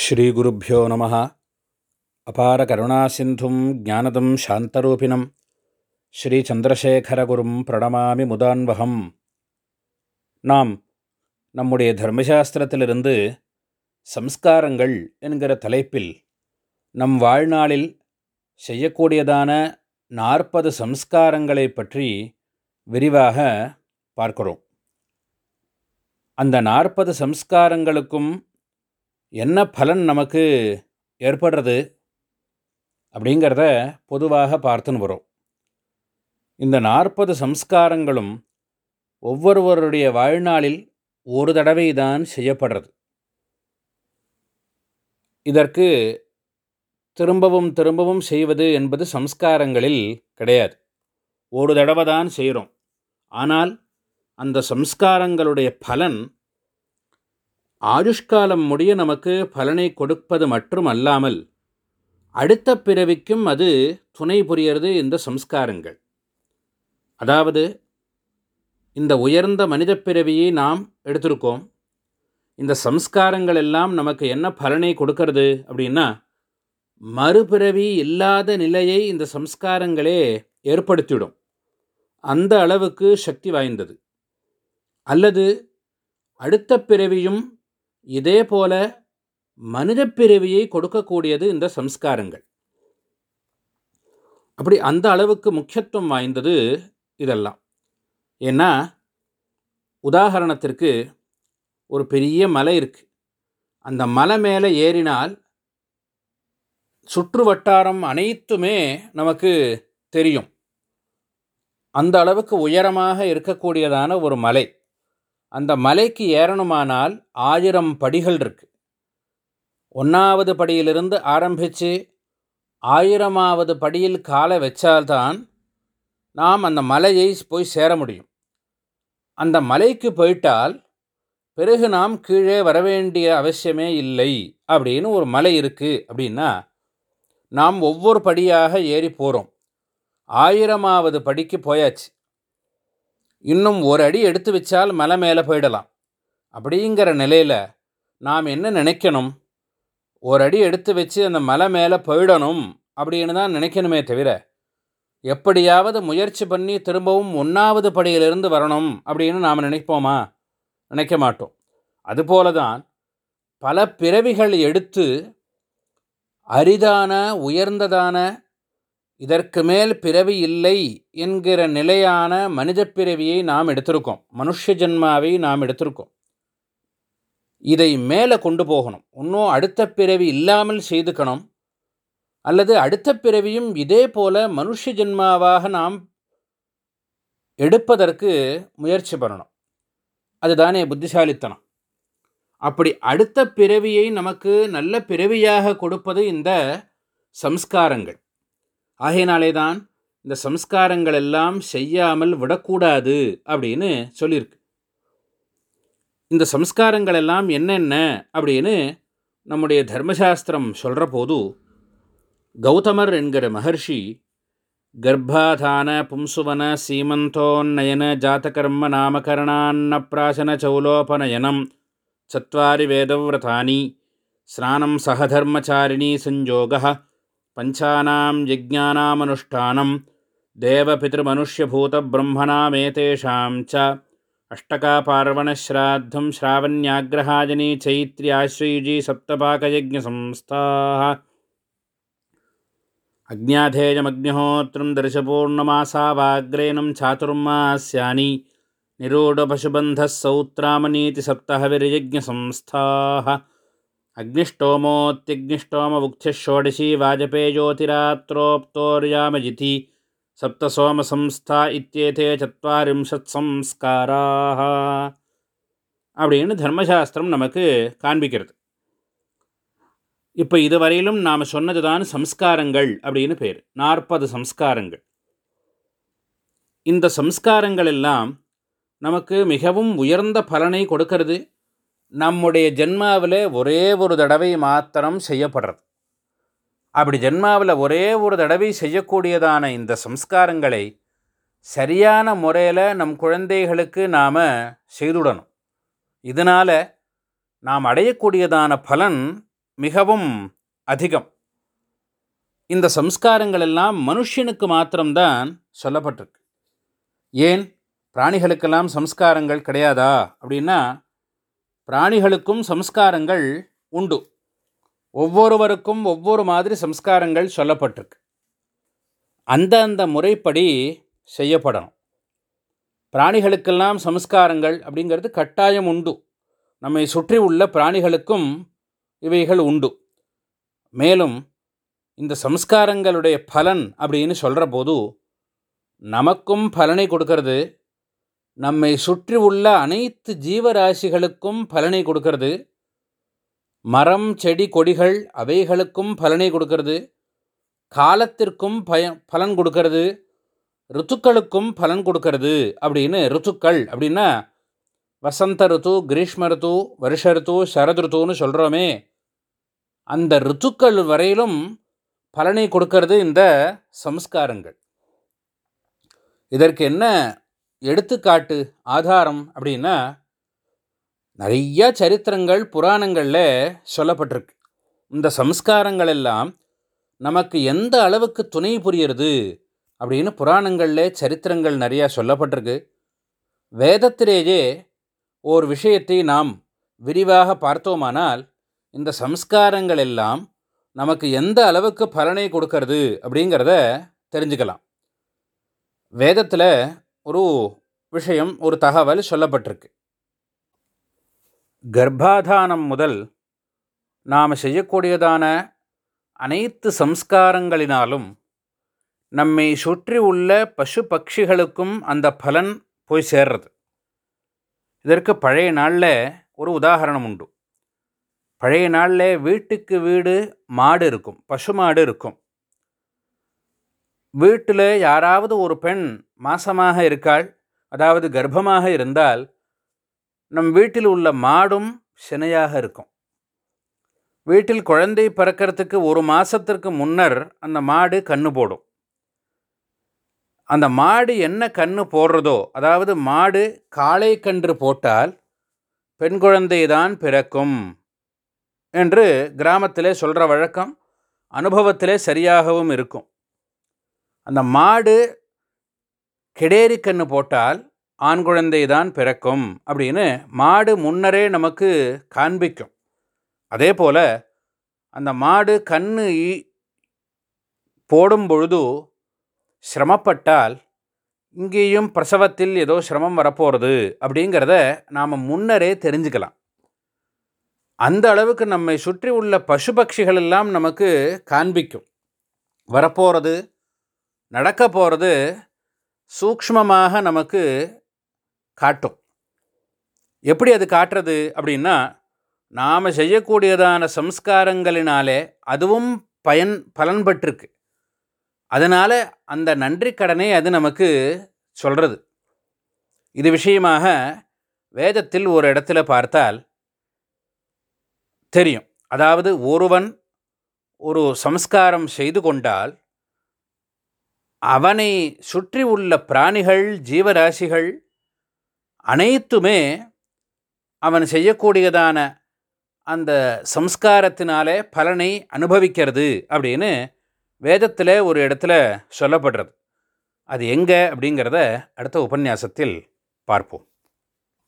ஸ்ரீகுருப்போ நம. அபார கருணாசிந்தும் ஜானதம் சாந்தரூபிணம். ஸ்ரீச்சந்திரசேகரகுரும் பிரணமாமி முதான்வகம். நாம் நம்முடைய தர்மசாஸ்திரத்திலிருந்து சம்ஸ்காரங்கள் என்கிற தலைப்பில் நம் வாழ்நாளில் செய்யக்கூடியதான நாற்பது சம்ஸ்காரங்களை பற்றி விரிவாக பார்க்கிறோம். அந்த நாற்பது சம்ஸ்காரங்களுக்கும் என்ன பலன் நமக்கு ஏற்படுறது அப்படிங்கிறத பொதுவாக பார்த்துன்னு வரும். இந்த நாற்பது சம்ஸ்காரங்களும் ஒவ்வொருவருடைய வாழ்நாளில் ஒரு தடவை தான் செய்யப்படுறது. இதற்கு திரும்பவும் திரும்பவும் செய்வது என்பது சம்ஸ்காரங்களில் கிடையாது. ஒரு தடவை தான் செய்கிறோம். ஆனால் அந்த சம்ஸ்காரங்களுடைய பலன் ஆயுஷ்காலம் முடிய நமக்கு பலனை கொடுப்பது மட்டும் அல்லாமல் அடுத்த பிறவிக்கும் அது துணை புரியறது இந்த சம்ஸ்காரங்கள். அதாவது இந்த உயர்ந்த மனித பிறவியை நாம் எடுத்திருக்கோம். இந்த சம்ஸ்காரங்கள் எல்லாம் நமக்கு என்ன பலனை கொடுக்கறது அப்படின்னா மறுபிறவி இல்லாத நிலையை இந்த சம்ஸ்காரங்களே ஏற்படுத்திவிடும். அந்த அளவுக்கு சக்தி வாய்ந்தது. அல்லது அடுத்த பிறவியும் இதே போல மனித பிறவியை கொடுக்கக்கூடியது இந்த சம்ஸ்காரங்கள். அப்படி அந்த அளவுக்கு முக்கியத்துவம் வாய்ந்தது இதெல்லாம். ஏன்னா உதாரணத்திற்கு ஒரு பெரிய மலை இருக்குது அந்த மலை மேலே ஏறினால் சுற்று வட்டாரம் அனைத்துமே நமக்கு தெரியும். அந்த அளவுக்கு உயரமாக இருக்கக்கூடியதான ஒரு மலை. அந்த மலைக்கு ஏறணுமானால் ஆயிரம் படிகள் இருக்கு. ஒன்றாவது படியிலிருந்து ஆரம்பித்து ஆயிரமாவது படியில் காலை வச்சால்தான் நாம் அந்த மலையை போய் சேர முடியும். அந்த மலைக்கு போயிட்டால் பிறகு நாம் கீழே வரவேண்டிய அவசியமே இல்லை அப்படின்னு ஒரு மலை இருக்குது அப்படின்னா நாம் ஒவ்வொரு படியாக ஏறி போகிறோம் ஆயிரமாவது படிக்கு போயாச்சு. இன்னும் ஒரு அடி எடுத்து வச்சால் மலை மேலே போயிடலாம். அப்படிங்கிற நிலையில் நாம் என்ன நினைக்கணும்? ஒரு அடி எடுத்து வச்சு அந்த மலை மேலே போயிடணும் அப்படின்னு தான் நினைக்கணுமே தவிர எப்படியாவது முயற்சி பண்ணி திரும்பவும் ஒன்றாவது படியிலிருந்து வரணும் அப்படின்னு நாம் நினைப்போமா? நினைக்க மாட்டோம். அதுபோல தான் பல பிறவிகள் எடுத்து அரிதான உயர்ந்ததான இதற்கு மேல் பிறவி இல்லை என்கிற நிலையான மனித பிறவியை நாம் எடுத்திருக்கோம். மனுஷ ஜென்மாவை நாம் எடுத்திருக்கோம். இதை மேலே கொண்டு போகணும். இன்னும் அடுத்த பிறவி இல்லாமல் செய்துக்கணும். அல்லது அடுத்த பிறவியும் இதே போல மனுஷ ஜென்மாவாக நாம் எடுப்பதற்கு முயற்சி பண்ணணும். அதுதானே புத்திசாலித்தனம். அப்படி அடுத்த பிறவியை நமக்கு நல்ல பிறவியாக கொடுப்பது இந்த சம்ஸ்காரங்கள். ஆகையினாலே தான் இந்த சம்ஸ்காரங்கள் எல்லாம் செய்யாமல் விடக்கூடாது அப்படின்னு சொல்லியிருக்கு. இந்த சம்ஸ்காரங்கள் எல்லாம் என்னென்ன அப்படின்னு நம்முடைய தர்மசாஸ்திரம் சொல்கிற போது கௌதமர் என்கிற மகர்ஷி கர்ப்பாதான பும்சுவன சீமந்தோன்னயன ஜாத்தகர்ம நாமகரணான்ன சௌலோபநயனம் சத்வாரி வேதவிரதானி ஸ்நானம் சகதர்மச்சாரிணி சஞ்சோக पञ्चानां यज्ञानामनुष्ठानं देवपितृमनुष्यभूतब्रह्मणामेतेषां च। अष्टकापार्वणश्राद्धं श्रावण्याग्रहाजनी चैत्र्याश्वयुजी सप्तपाकयज्ञसंस्थाः। अग्न्याधेयमग्निहोत्रं दर्शपूर्णमासावाग्रेणं चातुर्मास्यानि। निरूढपशुबन्धः सौत्रामनीति सप्तहविर्यज्ञसंस्थाः अग्निष्टोमोऽत्यग्निष्टोमबुक्थिः वाजपेयोतिरात्रोप्तोर्यामजिति சப்தசோமசம்ஸ்தா இத்தியேதே சத்வாரிம்சத் சம்ஸ்காராக அப்படின்னு தர்மசாஸ்திரம் நமக்கு காண்பிக்கிறது இப்போ இதுவரையிலும் நாம் சொன்னது தான் சம்ஸ்காரங்கள் அப்படின்னு பேர் நாற்பது சம்ஸ்காரங்கள் இந்த சம்ஸ்காரங்கள் எல்லாம் நமக்கு மிகவும் உயர்ந்த பலனை கொடுக்கறது நம்முடைய ஜென்மாவில் ஒரே ஒரு தடவை மாத்திரம் செய்யப்படுறது. அப்படி ஜென்மாவில் ஒரே ஒரு தடவை செய்யக்கூடியதான இந்த சம்ஸ்காரங்களை சரியான முறையில் நம் குழந்தைகளுக்கு நாம் செய்துடணும். இதனால் நாம் அடையக்கூடியதான பலன் மிகவும் அதிகம். இந்த சம்ஸ்காரங்கள் எல்லாம் மனுஷனுக்கு மாத்திரம்தான் சொல்லப்பட்டிருக்கு. ஏன்? பிராணிகளுக்கெல்லாம் சம்ஸ்காரங்கள் கிடையாதா? அப்படின்னா பிராணிகளுக்கும் சம்ஸ்காரங்கள் உண்டு. ஒவ்வொருவருக்கும் ஒவ்வொரு மாதிரி சம்ஸ்காரங்கள் சொல்லப்பட்டிருக்கு. அந்த அந்த முறைப்படி செய்யப்படணும். பிராணிகளுக்கெல்லாம் சம்ஸ்காரங்கள் அப்படிங்கிறது கட்டாயம் உண்டு. நம்மை சுற்றி உள்ள பிராணிகளுக்கும் இவைகள் உண்டு. மேலும் இந்த சம்ஸ்காரங்களுடைய பலன் அப்படின்னு சொல்கிற போது நமக்கும் பலனை கொடுக்கறது நம்மை சுற்றி உள்ள அனைத்து ஜீவராசிகளுக்கும் பலனை கொடுக்கறது. மரம் செடி கொடிகள் அவைகளுக்கும் பலனை கொடுக்கறது. காலத்திற்கும் பய பலன் கொடுக்கறது. ருத்துக்களுக்கும் பலன் கொடுக்கறது அப்படின்னு ருத்துக்கள் அப்படின்னா வசந்த ருத்து கிரீஷ்ம ருத்து வருஷ ருத்து சரத் ருத்துன்னு சொல்கிறோமே அந்த ருத்துக்கள் வரையிலும் பலனை கொடுக்கறது இந்த சம்ஸ்காரங்கள். இதற்கு என்ன எடுத்துக்காட்டு ஆதாரம் அப்படின்னா நிறைய சரித்திரங்கள் புராணங்களில் சொல்லப்பட்டிருக்கு. இந்த சம்ஸ்காரங்கள் எல்லாம் நமக்கு எந்த அளவுக்கு துணை புரியுறது அப்படின்னு புராணங்களில் சரித்திரங்கள் நிறையா சொல்லப்பட்டிருக்கு. வேதத்திலேயே ஓர் விஷயத்தை நாம் விரிவாக பார்த்தோமானால் இந்த சம்ஸ்காரங்கள் எல்லாம் நமக்கு எந்த அளவுக்கு பலனை கொடுக்கறது அப்படிங்கிறத தெரிஞ்சுக்கலாம். வேதத்தில் ஒரு விஷயம் ஒரு தகவல் சொல்லப்பட்டிருக்கு. கர்ப்பாதானம் முதல் நாம் செய்யக்கூடியதான அனைத்து சம்ஸ்காரங்களினாலும் நம்மை சுற்றி உள்ள பசு பட்சிகளுக்கும் அந்த பலன் போய் சேர்றது. இதற்கு பழைய நாளில் ஒரு உதாரணம் உண்டு. பழைய நாளில் வீட்டுக்கு வீடு மாடு இருக்கும் பசு மாடு இருக்கும். வீட்டில் யாராவது ஒரு பெண் மாசமாக இருக்காள் அதாவது கர்ப்பமாக இருந்தால் நம் வீட்டில் உள்ள மாடும் சினையாக இருக்கும். வீட்டில் குழந்தை பிறக்கிறதுக்கு ஒரு மாதத்திற்கு முன்னர் அந்த மாடு கன்று போடும். அந்த மாடு என்ன கன்று போடுறதோ அதாவது மாடு காளை கன்று போட்டால் பெண் குழந்தை தான் பிறக்கும் என்று கிராமத்திலே சொல்கிற வழக்கம் அனுபவத்திலே சரியாகவும் இருக்கும். அந்த மாடு கெடேரி கன்று போட்டால் ஆண் குழந்தை தான் பிறக்கும் அப்படின்னு மாடு முன்னரே நமக்கு காண்பிக்கும். அதே போல் அந்த மாடு கண்ணு போடும் பொழுது சிரமப்பட்டால் இங்கேயும் பிரசவத்தில் ஏதோ சிரமம் வரப்போகிறது அப்படிங்கிறத நாம் முன்னரே தெரிஞ்சுக்கலாம். அந்த அளவுக்கு நம்மை சுற்றி உள்ள பசு பட்சிகள் எல்லாம் நமக்கு காண்பிக்கும். வரப்போகிறது நடக்க போகிறது சூக்ஷ்மமாக நமக்கு காட்டும். எப்படி அது காட்டுறது அப்படின்னா நாம் செய்யக்கூடியதான சம்ஸ்காரங்களினாலே அதுவும் பயன் பலன்பட்டிருக்கு அதனால் அந்த நன்றி கடனை அது நமக்கு சொல்கிறது இது விஷயமாக வேதத்தில் ஒரு இடத்துல பார்த்தால் தெரியும். அதாவது ஒருவன் ஒரு சம்ஸ்காரம் செய்து கொண்டால் அவனை சுற்றி உள்ள பிராணிகள் ஜீவராசிகள் அனைத்துமே அவன் செய்யக்கூடியதான அந்த சம்ஸ்காரத்தினாலே பலனை அனுபவிக்கிறது அப்படின்னு வேதத்தில் ஒரு இடத்துல சொல்லப்படுறது. அது எங்கே அப்படிங்கிறத அடுத்த உபன்யாசத்தில் பார்ப்போம்.